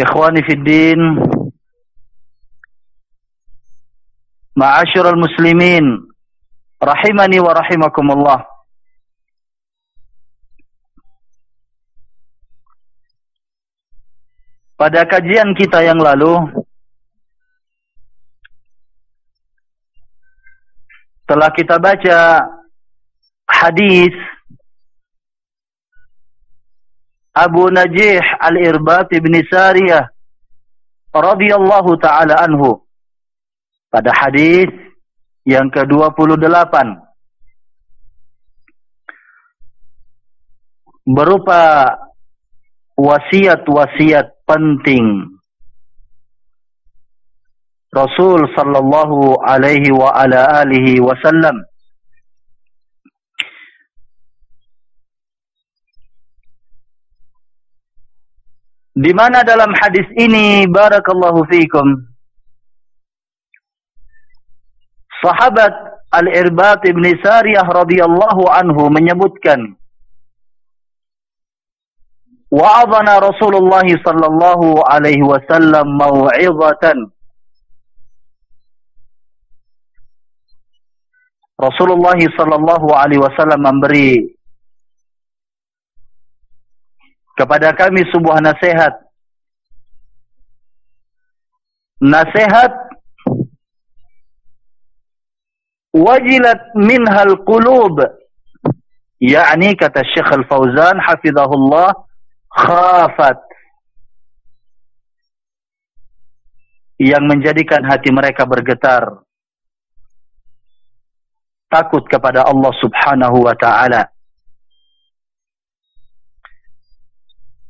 Ikhwani Fiddin Ma'asyurul Muslimin Rahimani wa Rahimakumullah. Pada kajian kita yang lalu Telah kita baca Hadis Abu Najih Al-Irbat bin Sariyah radhiyallahu taala anhu. Pada hadis yang ke-28. Berupa wasiat-wasiat penting. Rasul sallallahu alaihi wa ala alihi wasallam Di mana dalam hadis ini barakallahu fiikum Sahabat Al-Irbad bin Sariyah radhiyallahu anhu menyebutkan wa'adhana Rasulullah sallallahu alaihi wasallam mau'izatan Rasulullah sallallahu alaihi wasallam memberi kepada kami sebuah nasihat. Nasihat wajilat minhal qulub. Yakni kata Syekh Al-Fauzan hafizahullah khafat. Yang menjadikan hati mereka bergetar. Takut kepada Allah Subhanahu wa taala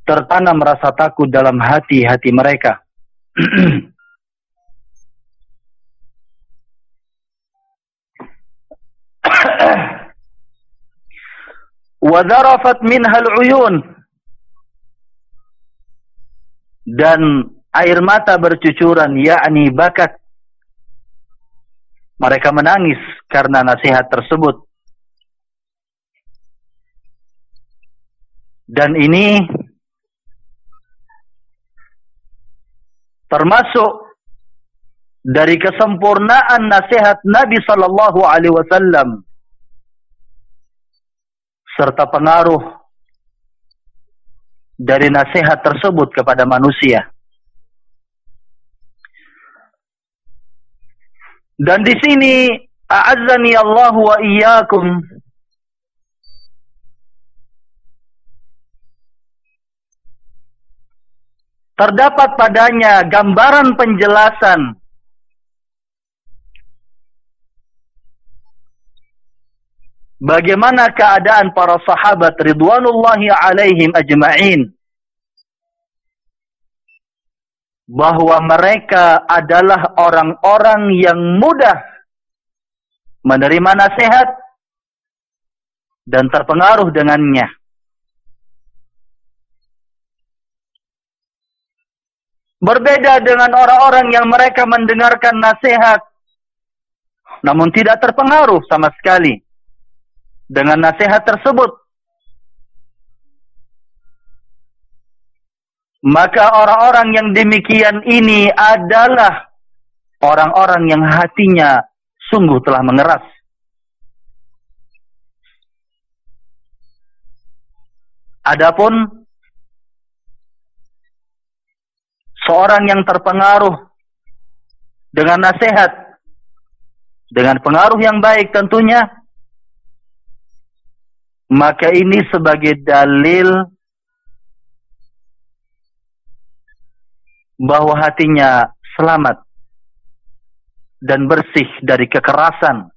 tertanam rasa takut dalam hati-hati mereka. Wa dharafat minha al-uyun. Dan air mata bercucuran yakni bakat. Mereka menangis karena nasihat tersebut. Dan ini termasuk dari kesempurnaan nasihat Nabi sallallahu alaihi wasallam serta pengaruh dari nasihat tersebut kepada manusia. Dan di sini a'azzani Allah wa iyyakum terdapat padanya gambaran penjelasan. Bagaimana keadaan para sahabat ridwanullahi alaihim ajma'in? Bahwa mereka adalah orang-orang yang mudah menerima nasihat dan terpengaruh dengannya Berbeda dengan orang-orang yang mereka mendengarkan nasihat. Namun tidak terpengaruh sama sekali. Dengan nasihat tersebut. Maka orang-orang yang demikian ini adalah. Orang-orang yang hatinya sungguh telah mengeras. Adapun seorang yang terpengaruh dengan nasihat, dengan pengaruh yang baik tentunya, maka ini sebagai dalil bahwa hatinya selamat dan bersih dari kekerasan.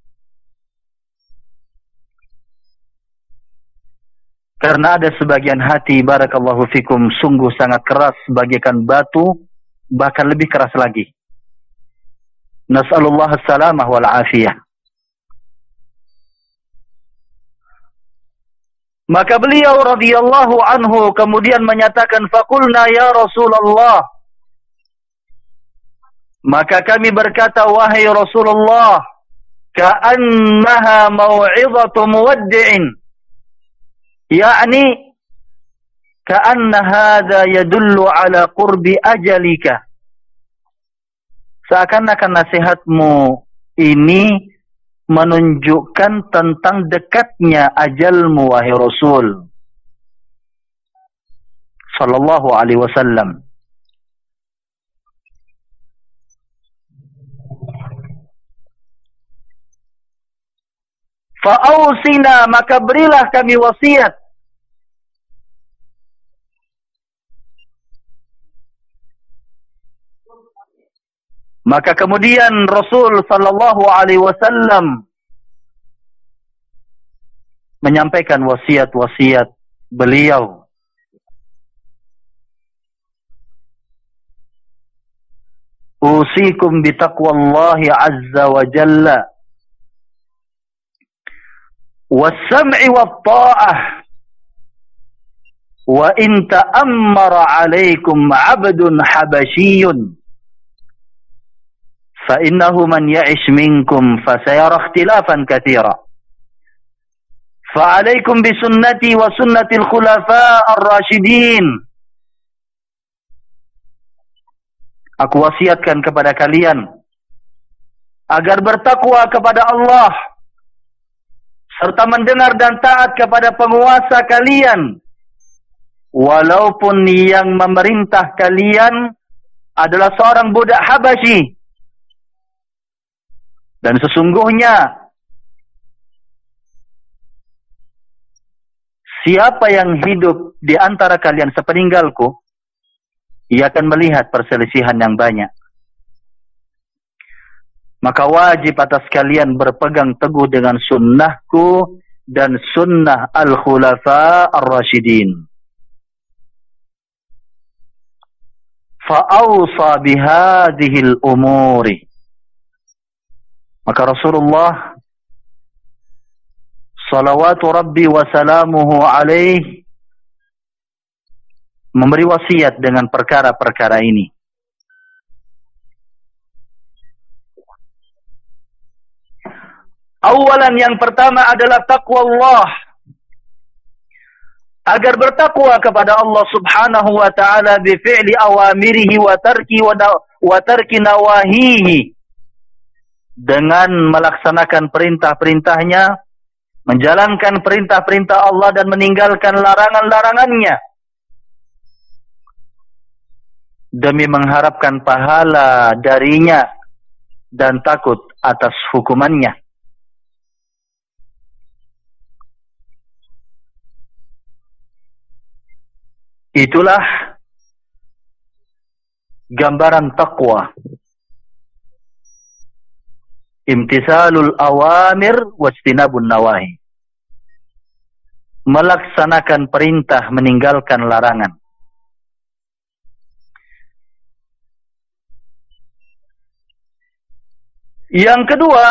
Karena ada sebagian hati barakallahu fikum sungguh sangat keras bagaikan batu bahkan lebih keras lagi. Nas'alullah as-salamah wal afiyah. Maka beliau radhiyallahu anhu kemudian menyatakan faqulna ya Rasulullah Maka kami berkata wahai Rasulullah ka'annaha mau'izatu muwaddi'in yakni ka'anna hadha yadullu ala qurbi ajalika. Seakan-akan nasihatmu ini menunjukkan tentang dekatnya ajalmu wahai rasul. Sallallahu alaihi wasallam. Fa'ausina maka berilah kami wasiat. Maka kemudian Rasul sallallahu alaihi wasallam menyampaikan wasiat-wasiat beliau. Usikum bi taqwallahi azza wa jalla was-sam'i wat-tha'ah wa in ta'ammara 'alaykum 'abdun habasyyun فإنه من يعش منكم فسيرى اختلافا كثيرا فعليكم بسنتي وسنة الخلفاء الراشدين Aku wasiatkan kepada kalian agar bertakwa kepada Allah serta mendengar dan taat kepada penguasa kalian walaupun yang memerintah kalian adalah seorang budak Habashi dan sesungguhnya siapa yang hidup di antara kalian sepeninggalku ia akan melihat perselisihan yang banyak maka wajib atas kalian berpegang teguh dengan sunnahku dan sunnah al-khulafa ar-rashidin. Fa'awsa bihadihil umuri. Maka Rasulullah salawatu rabbi wa salamuhu alaih memberi wasiat dengan perkara-perkara ini. Awalan yang pertama adalah taqwa Allah. agar bertakwa kepada Allah Subhanahu wa taala bi fi'li awamirihi wa tarki wa tarki nawahihi dengan melaksanakan perintah-perintahnya menjalankan perintah-perintah Allah dan meninggalkan larangan-larangannya demi mengharapkan pahala darinya dan takut atas hukumannya Itulah gambaran taqwa. Imtisalul awamir wajtinabun nawahi. Melaksanakan perintah meninggalkan larangan. Yang kedua,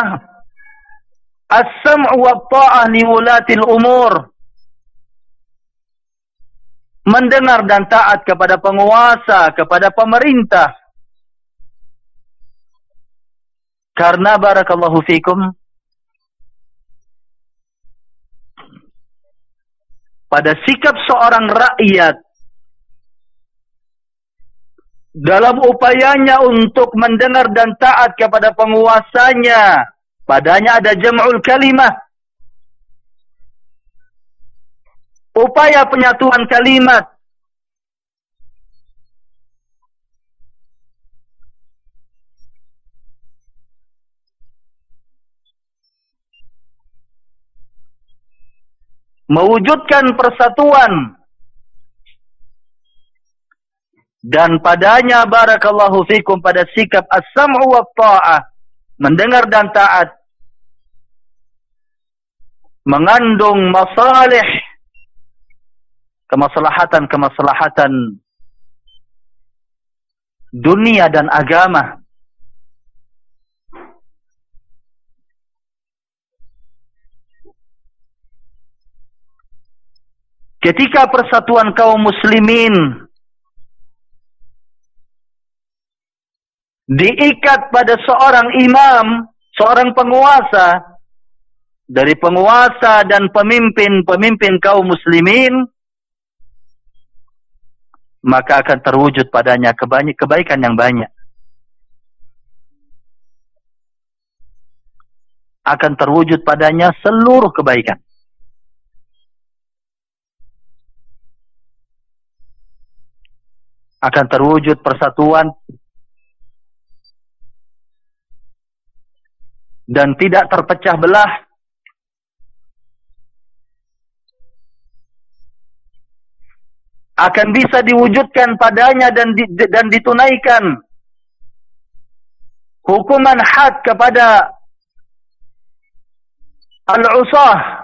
as-sam'u wa ta'ah li wulatil umur mendengar dan taat kepada penguasa, kepada pemerintah. Karena barakallahu fikum pada sikap seorang rakyat dalam upayanya untuk mendengar dan taat kepada penguasanya, padanya ada jam'ul kalimah. Upaya penyatuan kalimat mewujudkan persatuan dan padanya barakallahu fikum pada sikap as-sam'u wa ta'ah mendengar dan taat mengandung masalih kemaslahatan-kemaslahatan dunia dan agama. Ketika persatuan kaum muslimin diikat pada seorang imam, seorang penguasa dari penguasa dan pemimpin-pemimpin kaum muslimin maka akan terwujud padanya kebaikan yang banyak. Akan terwujud padanya seluruh kebaikan. Akan terwujud persatuan dan tidak terpecah belah akan bisa diwujudkan padanya dan di, dan ditunaikan hukuman had kepada al-usah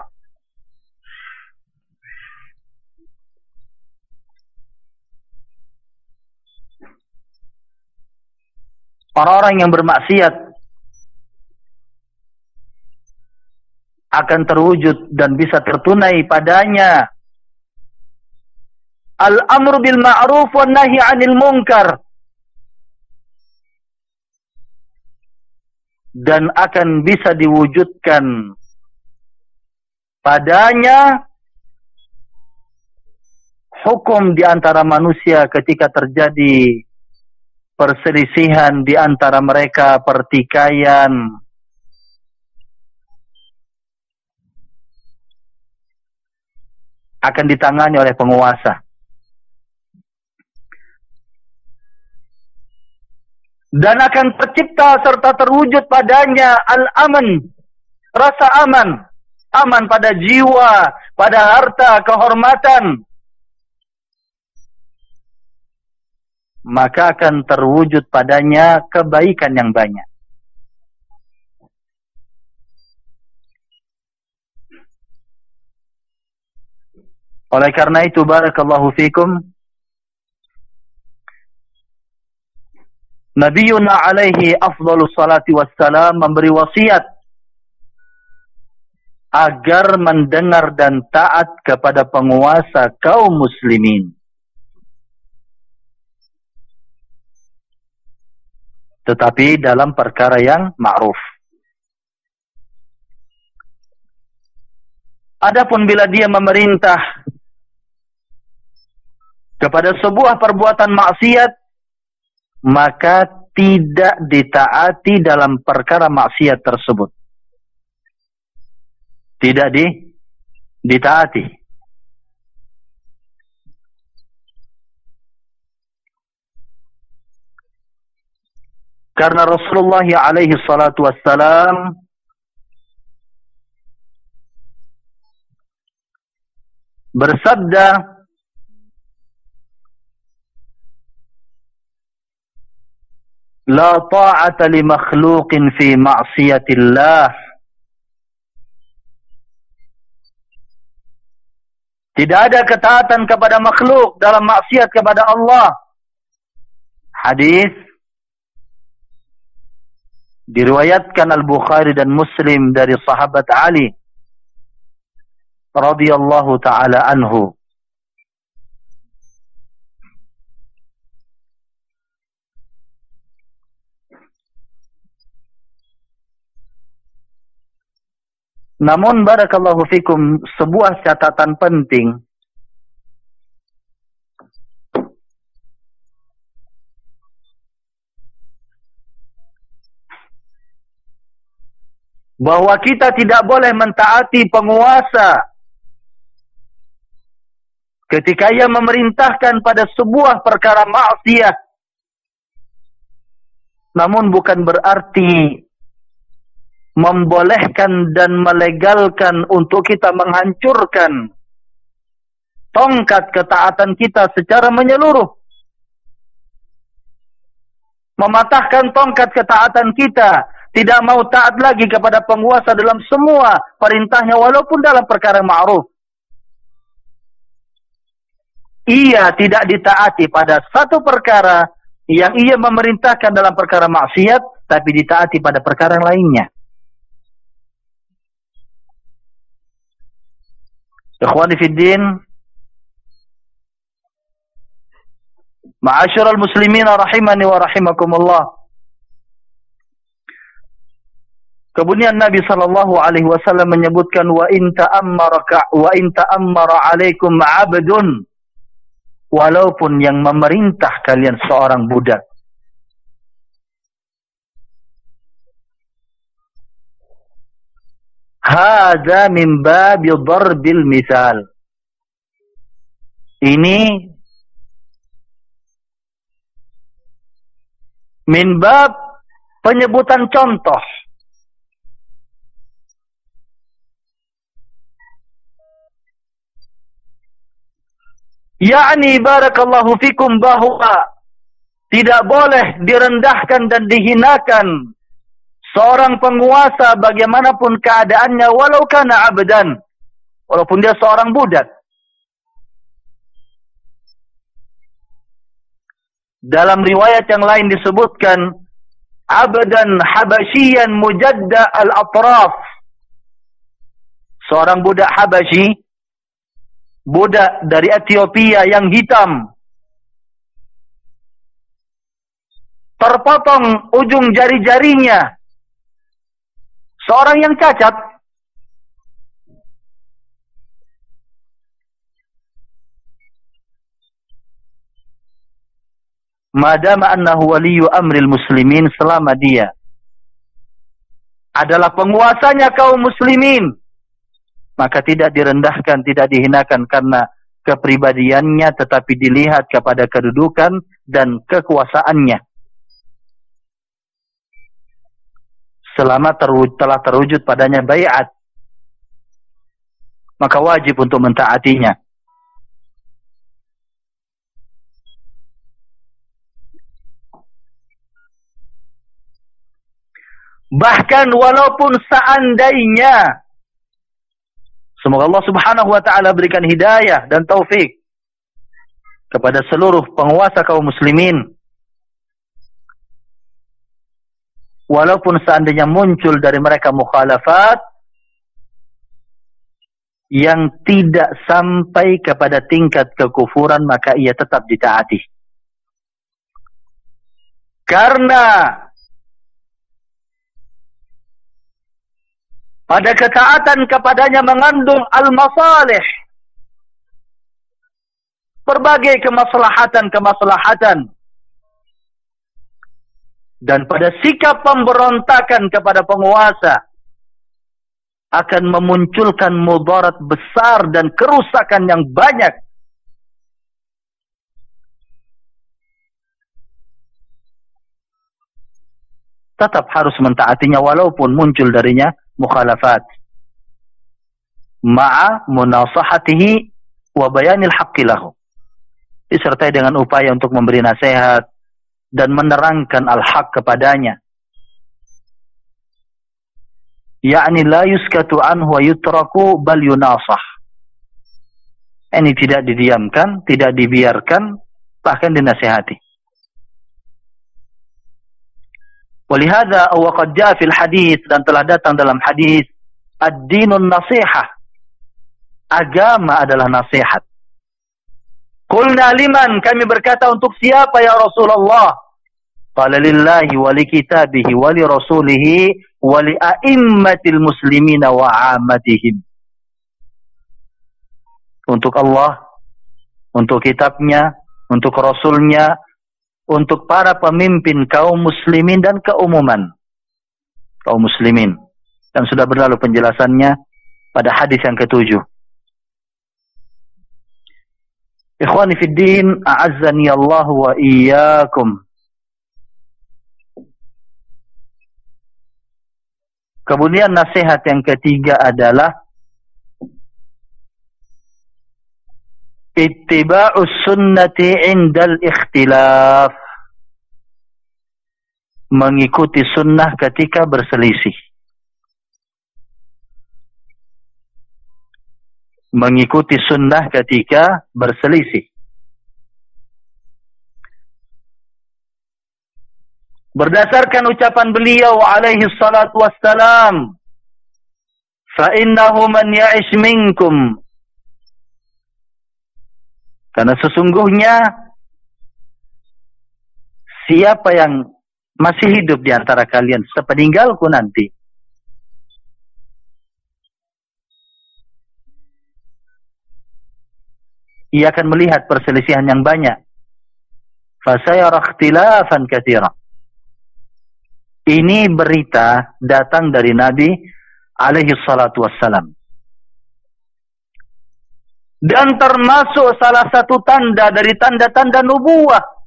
orang-orang yang bermaksiat akan terwujud dan bisa tertunai padanya Al-amru bil ma'ruf wa nahi 'anil munkar. Dan akan bisa diwujudkan padanya hukum di antara manusia ketika terjadi perselisihan di antara mereka, pertikaian, akan ditangani oleh penguasa. dan akan tercipta serta terwujud padanya al-aman rasa aman. Aman pada jiwa pada harta kehormatan maka akan terwujud padanya kebaikan yang banyak oleh karena itu barakallahu fikum Nabiuna alaihi afdalu salati wassalam memberi wasiat agar mendengar dan taat kepada penguasa kaum muslimin. Tetapi dalam perkara yang ma'ruf. Adapun bila dia memerintah kepada sebuah perbuatan maksiat maka tidak ditaati dalam perkara maksiat tersebut tidak di ditaati karena Rasulullah alaihi salatu wassalam bersabda La ta'ata li makhluqin fi ma'siyatillah. Tidak ada ketaatan kepada makhluk dalam maksiat kepada Allah. Hadis diriwayatkan Al-Bukhari dan Muslim dari sahabat Ali radhiyallahu taala anhu. Namun barakallahu fikum sebuah catatan penting bahwa kita tidak boleh mentaati penguasa ketika ia memerintahkan pada sebuah perkara maksiat namun bukan berarti membolehkan dan melegalkan untuk kita menghancurkan tongkat ketaatan kita secara menyeluruh. Mematahkan tongkat ketaatan kita. Tidak mau taat lagi kepada penguasa dalam semua perintahnya walaupun dalam perkara ma'ruf. Ia tidak ditaati pada satu perkara yang ia memerintahkan dalam perkara maksiat tapi ditaati pada perkara lainnya. Ikhwani fi din Ma'asyiral muslimin rahimani wa rahimakumullah Kemudian Nabi sallallahu alaihi wasallam menyebutkan wa in ta'ammara wa in ta'ammara 'alaikum 'abdun walaupun yang memerintah kalian seorang budak Hada min babi darbil misal. Ini min bab penyebutan contoh. Yani barakallahu fikum bahwa tidak boleh direndahkan dan dihinakan seorang penguasa bagaimanapun keadaannya walau kana abdan walaupun dia seorang budak. Dalam riwayat yang lain disebutkan abdan habasyian mujadda al-atraf. Seorang budak habasyi budak dari Ethiopia yang hitam. Terpotong ujung jari-jarinya. Seorang yang cacat. Madama annahu waliyu amril muslimin selama dia adalah penguasanya kaum muslimin maka tidak direndahkan tidak dihinakan karena kepribadiannya tetapi dilihat kepada kedudukan dan kekuasaannya. Selama terwujud, telah terwujud padanya bayat maka wajib untuk mentaatinya. Bahkan walaupun seandainya semoga Allah subhanahu wa ta'ala berikan hidayah dan taufik kepada seluruh penguasa kaum muslimin. Walaupun seandainya muncul dari mereka mukhalafat yang tidak sampai kepada tingkat kekufuran maka ia tetap ditaati. Karena pada ketaatan kepadanya mengandung al-masalih berbagai kemaslahatan-kemaslahatan. Dan pada sikap pemberontakan kepada penguasa akan memunculkan mudarat besar dan kerusakan yang banyak. Tetap harus mentaatinya walaupun muncul darinya mukhalafat. Ma'a munasahatihi wa bayanil haqqi lahu. Disertai dengan upaya untuk memberi nasihat dan menerangkan al-haq kepadanya. Ya'ni la yuskatu anhu wa yutraku bal yunasah. Ini tidak didiamkan, tidak dibiarkan, bahkan dinasihati. Walihada wa qad jaa fil hadis dan telah datang dalam hadis ad-dinun nasihah. Agama adalah nasihat. Qulna liman kami berkata untuk siapa ya Rasulullah? Qala lillahi wa li kitabihi wa li wa li a'immatil muslimina wa. Untuk Allah, untuk kitabnya, untuk rasulnya, untuk para pemimpin kaum muslimin dan keumuman. Kaum muslimin. Dan sudah berlalu penjelasannya pada hadis yang ketujuh. Ikhwani fi din a'azzani Allah wa iyyakum. Kemudian nasihat yang ketiga adalah ittiba'us sunnati indal ikhtilaf mengikuti sunnah ketika berselisih. Mengikuti sunnah ketika berselisih. Berdasarkan ucapan beliau alaihi salatu wassalam fa innahu man ya'ish minkum. Karena sesungguhnya siapa yang masih hidup di antara kalian sepeninggalku nanti. Ia akan melihat perselisihan yang banyak. Fasayara ikhtilafan katsira. Ini berita datang dari Nabi alaihi salatu wassalam dan termasuk salah satu tanda dari tanda-tanda nubuah.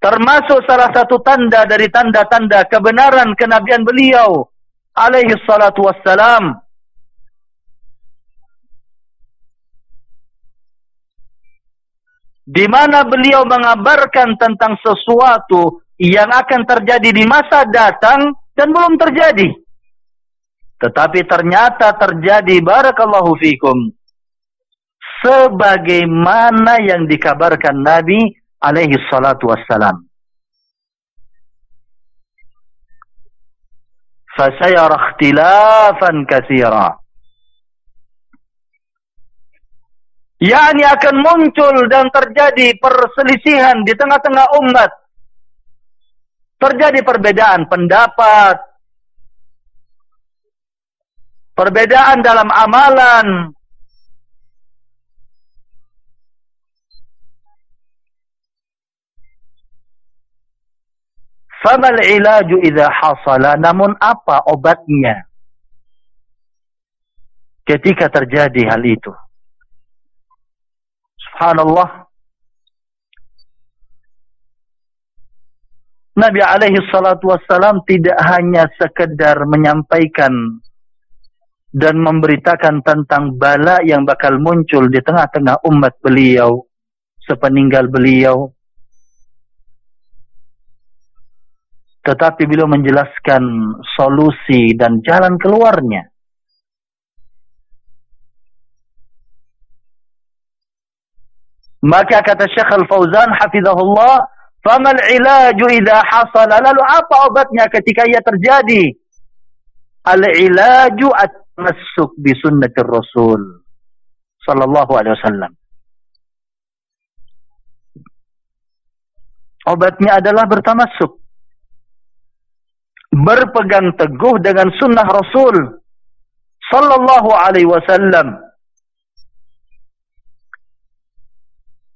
Termasuk salah satu tanda dari tanda-tanda kebenaran kenabian beliau alaihi salatu wassalam. Di mana beliau mengabarkan tentang sesuatu yang akan terjadi di masa datang dan belum terjadi. Tetapi ternyata terjadi barakallahu fikum sebagaimana yang dikabarkan Nabi alaihi salatu wassalam. Fasayara ikhtilafan katsira. Yani akan muncul dan terjadi perselisihan di tengah-tengah umat. Terjadi perbedaan pendapat, perbedaan dalam amalan, Famal ilaju idza hasala. Namun apa obatnya? Ketika terjadi hal itu. Subhanallah. Nabi alaihi salatu wassalam tidak hanya sekedar menyampaikan dan memberitakan tentang bala yang bakal muncul di tengah-tengah umat beliau sepeninggal beliau tetapi beliau menjelaskan solusi dan jalan keluarnya. Maka kata Syekh Al-Fauzan hafizahullah famal ilaju idha hasala. Lalu apa obatnya ketika ia terjadi? Al-ilaju at masuk bi sunnatir rasul sallallahu alaihi wasallam. Obatnya adalah bertamasuk berpegang teguh dengan sunnah rasul sallallahu alaihi wasallam.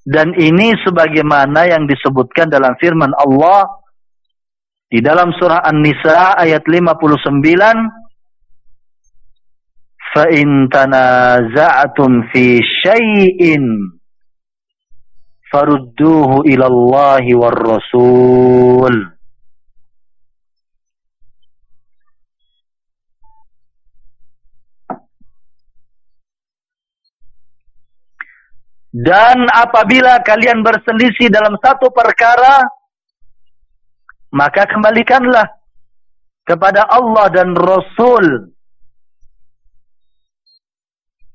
Dan ini sebagaimana yang disebutkan dalam firman Allah di dalam surah An-Nisa ayat 59 fa in tanaza'tum fi syai'in farudduhu ila Allah war rasul Dan apabila kalian berselisih dalam satu perkara, maka kembalikanlah kepada Allah dan Rasul.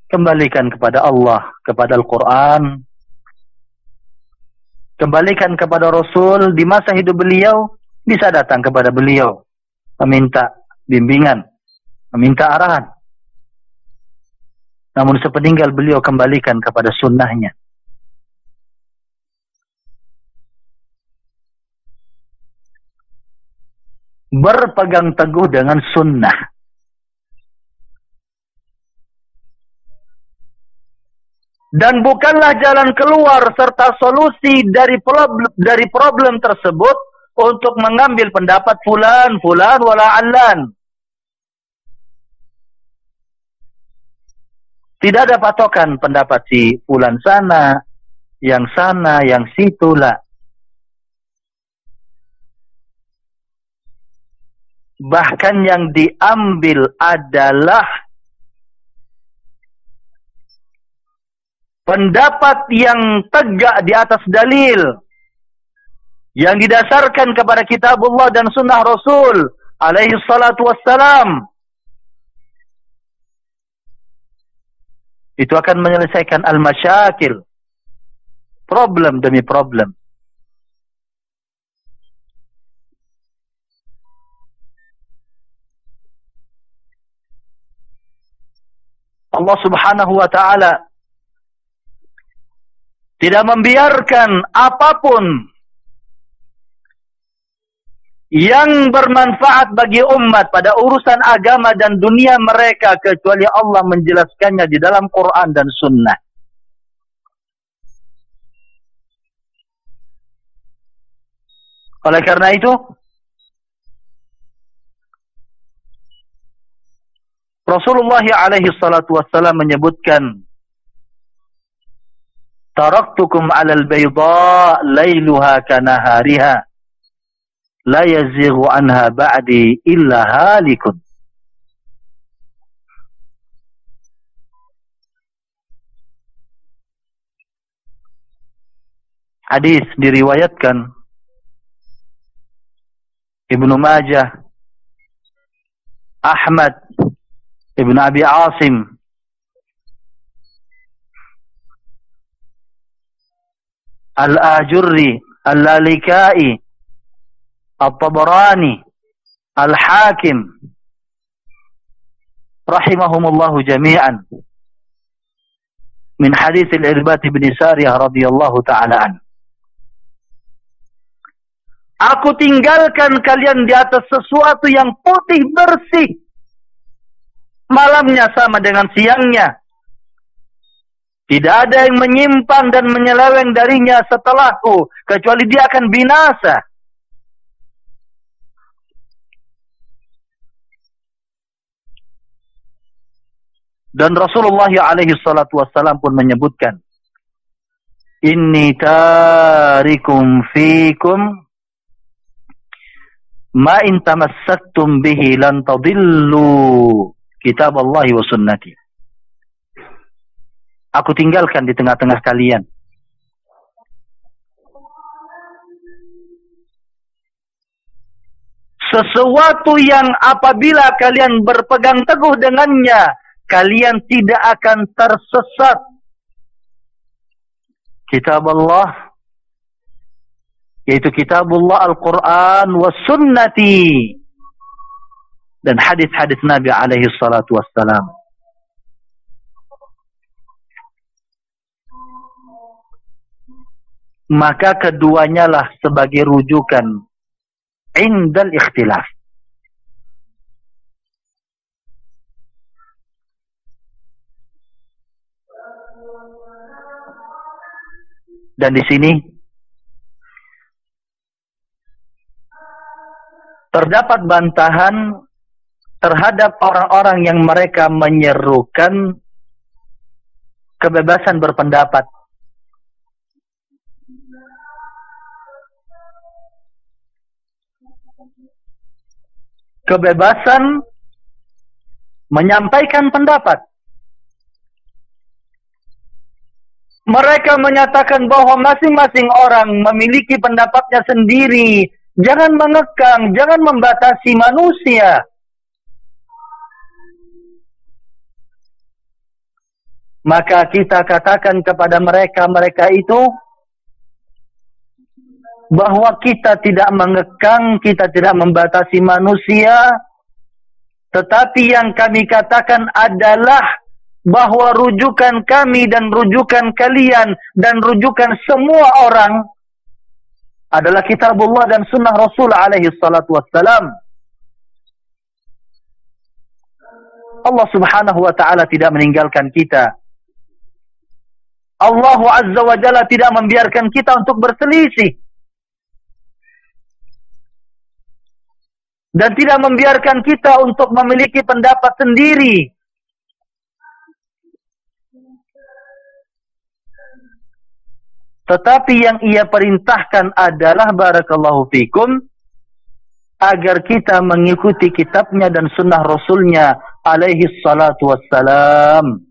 Kembalikan kepada Allah, kepada Al-Quran. Kembalikan kepada Rasul di masa hidup beliau, bisa datang kepada beliau. Meminta bimbingan, meminta arahan. Namun sepeninggal beliau kembalikan kepada sunnahnya. Berpegang teguh dengan sunnah. Dan bukanlah jalan keluar serta solusi dari problem, dari problem tersebut untuk mengambil pendapat fulan, fulan, wala'allan. Tidak ada patokan pendapat si pulan sana, yang sana, yang situlah. Bahkan yang diambil adalah pendapat yang tegak di atas dalil. Yang didasarkan kepada kitabullah dan sunnah Rasul alaihi salatu wassalam. Itu akan menyelesaikan al-masyakil problem demi problem. Allah subhanahu wa ta'ala tidak membiarkan apapun yang bermanfaat bagi umat pada urusan agama dan dunia mereka kecuali Allah menjelaskannya di dalam Quran dan Sunnah. Oleh karena itu, Rasulullah alaihi salatu wassalam menyebutkan Taraktukum alal bayda layluha kanahariha la yazighu anha ba'di illa halikun. Hadis diriwayatkan Ibnu Majah Ahmad Ibn Abi Asim. Al-Ajurri Al-Lalikai At-Tabarani, Al-Hakim, rahimahumullahu jami'an, min hadis al-Irbat bin Sariyah radhiyallahu ta'ala an. Aku tinggalkan kalian di atas sesuatu yang putih bersih. Malamnya sama dengan siangnya. Tidak ada yang menyimpang dan menyeleweng darinya setelahku. Kecuali dia akan binasa. Dan Rasulullah alaihi salatu wassalam pun menyebutkan Inni tarikum fikum ma in tamassaktum bihi lan tadillu kitab Allah wa sunnati. Aku tinggalkan di tengah-tengah kalian. Sesuatu yang apabila kalian berpegang teguh dengannya kalian tidak akan tersesat. Kitab Allah yaitu kitab Allah Al-Quran wa sunnati dan hadis-hadis Nabi alaihi salatu wassalam. Maka keduanya lah sebagai rujukan indal ikhtilaf. Dan di sini terdapat bantahan terhadap orang-orang yang mereka menyerukan kebebasan berpendapat. Kebebasan menyampaikan pendapat. Mereka menyatakan bahawa masing-masing orang memiliki pendapatnya sendiri. Jangan mengekang, jangan membatasi manusia. maka kita katakan kepada mereka-mereka itu bahwa kita tidak mengekang, kita tidak membatasi manusia tetapi yang kami katakan adalah bahwa rujukan kami dan rujukan kalian dan rujukan semua orang adalah kitabullah dan sunnah Rasul alaihi salatu wassalam. Allah subhanahu wa ta'ala tidak meninggalkan kita Allah Azza wa Jalla tidak membiarkan kita untuk berselisih. Dan tidak membiarkan kita untuk memiliki pendapat sendiri. Tetapi yang ia perintahkan adalah barakallahu fikum agar kita mengikuti kitabnya dan sunnah rasulnya alaihi salatu wassalam.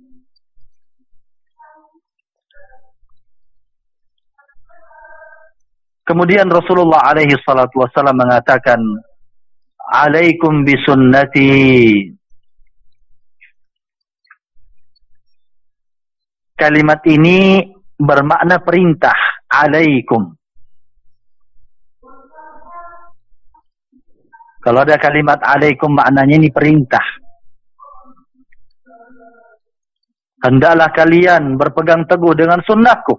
Kemudian Rasulullah alaihi salatu wasallam mengatakan, "Alaikum bisunnati." Kalimat ini bermakna perintah, alaikum. Kalau ada kalimat alaikum maknanya ini perintah. Hendaklah kalian berpegang teguh dengan sunnahku.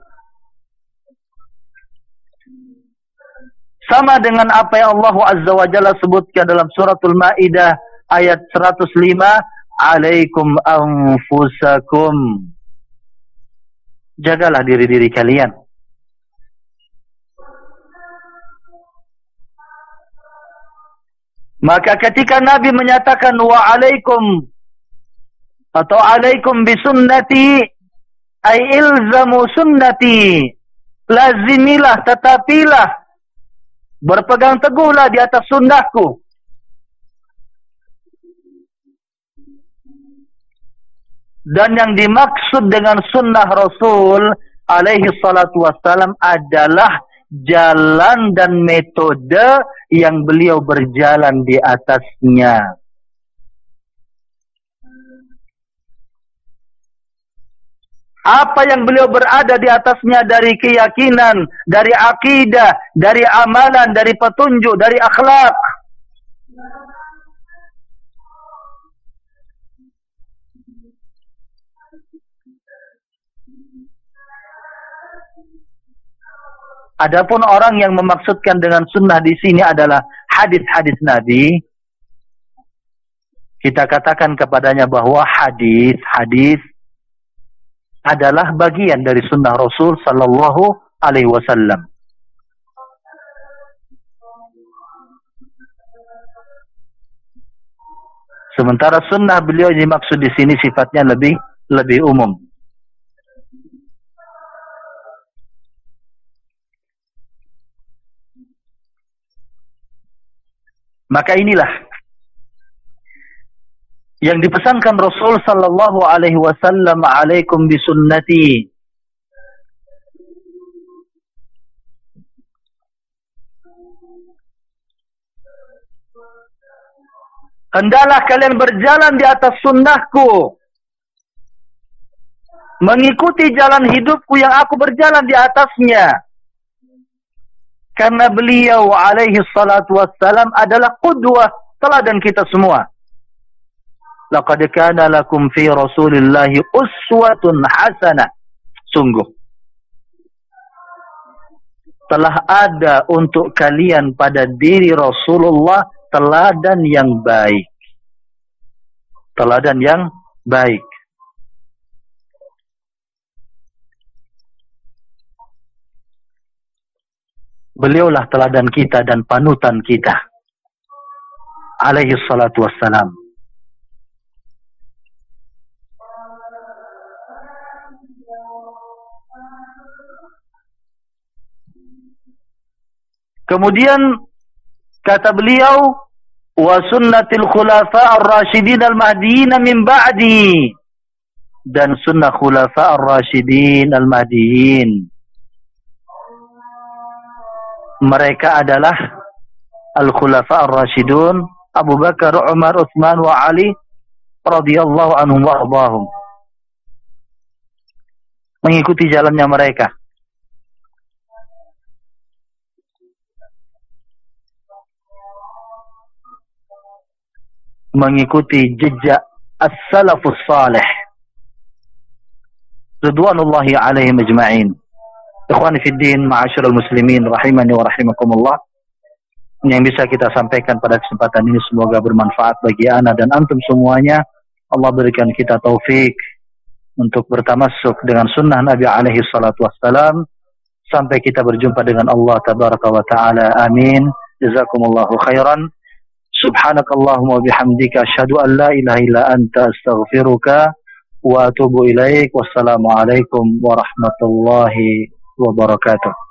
Sama dengan apa yang Allah Azza wa Jalla sebutkan dalam suratul Ma'idah ayat 105. Alaikum anfusakum. Jagalah diri-diri kalian. Maka ketika Nabi menyatakan wa alaikum atau alaikum bisunnati ay ilzamu sunnati lazimilah tetapilah Berpegang teguhlah di atas sunnahku. Dan yang dimaksud dengan sunnah Rasul alaihi salatu wassalam adalah jalan dan metode yang beliau berjalan di atasnya. apa yang beliau berada di atasnya dari keyakinan, dari akidah, dari amalan, dari petunjuk, dari akhlak. Adapun orang yang memaksudkan dengan sunnah di sini adalah hadis-hadis Nabi. Kita katakan kepadanya bahawa hadis-hadis adalah bagian dari sunnah Rasul sallallahu alaihi wasallam. Sementara sunnah beliau dimaksud di sini sifatnya lebih lebih umum. Maka inilah yang dipesankan Rasul sallallahu alaihi wasallam alaikum bisunnati. Hendaklah kalian berjalan di atas sunnahku. Mengikuti jalan hidupku yang aku berjalan di atasnya karena beliau alaihi salatu wassalam adalah qudwah teladan kita semua. Laqad kana lakum fi rasulillahi uswatun hasanah sungguh. Telah ada untuk kalian pada diri Rasulullah teladan yang baik. Teladan yang baik beliaulah teladan kita dan panutan kita. Alaihi salatu wassalam. Kemudian kata beliau wa sunnatil khulafa ar-rasyidin al-mahdiyyin min ba'di. Dan sunnah khulafa ar-rasyidin al-mahdiyyin mereka adalah al-khulafa ar-rasyidun Abu Bakar, Umar, Uthman wa Ali radhiyallahu anhum wa ardahum. Mengikuti jalannya mereka. Mengikuti jejak as-salafus salih. Ridwanullahi alaihim ajma'in ikhwani fi din ma'asyiral muslimin rahimani wa rahimakumullah. Yang bisa kita sampaikan pada kesempatan ini. Semoga bermanfaat bagi ana dan antum semuanya. Allah berikan kita taufik untuk bertamasuk dengan sunnah Nabi alaihi salatu wassalam. Sampai kita berjumpa dengan Allah tabaraka wa taala. Amin. Jazakumullahu khairan. Subhanakallahumma bihamdika asyhadu an la ilaha illa anta astaghfiruka wa atubu ilaik. Wassalamualaikum warahmatullahi wabarakatuh.